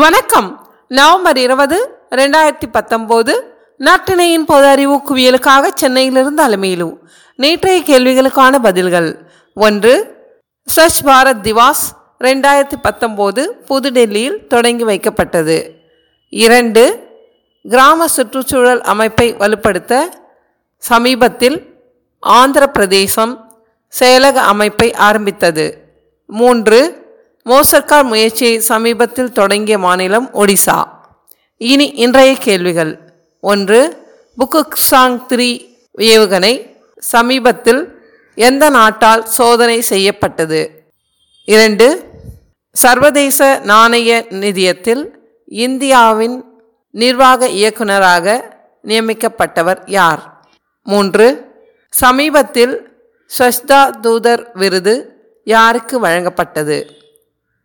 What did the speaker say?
வணக்கம். நவம்பர் இருபது ரெண்டாயிரத்தி பத்தொம்போது நாட்டினையின் பொது அறிவு குவியலுக்காக சென்னையிலிருந்து அலமையிலு நேற்றைய கேள்விகளுக்கான பதில்கள். ஒன்று ஸ்வச் பாரத் திவாஸ் ரெண்டாயிரத்தி பத்தொம்போது புதுடெல்லியில் தொடங்கி வைக்கப்பட்டது. இரண்டு கிராம சுற்றுச்சூழல் அமைப்பை வலுப்படுத்த சமீபத்தில் ஆந்திர பிரதேசம் செயலக அமைப்பை ஆரம்பித்தது. மூன்று மோசர்கார் முயற்சியை சமீபத்தில் தொடங்கிய மாநிலம் ஒடிசா. இனி இன்றைய கேள்விகள். ஒன்று புக்குக்சாங் த்ரீ ஏவுகணை சமீபத்தில் எந்த நாட்டால் சோதனை செய்யப்பட்டது? இரண்டு சர்வதேச நாணய நிதியத்தில் இந்தியாவின் நிர்வாக இயக்குனராக நியமிக்கப்பட்டவர் யார்? மூன்று சமீபத்தில் ஸ்வஸ்தா தூதர் விருது யாருக்கு வழங்கப்பட்டது?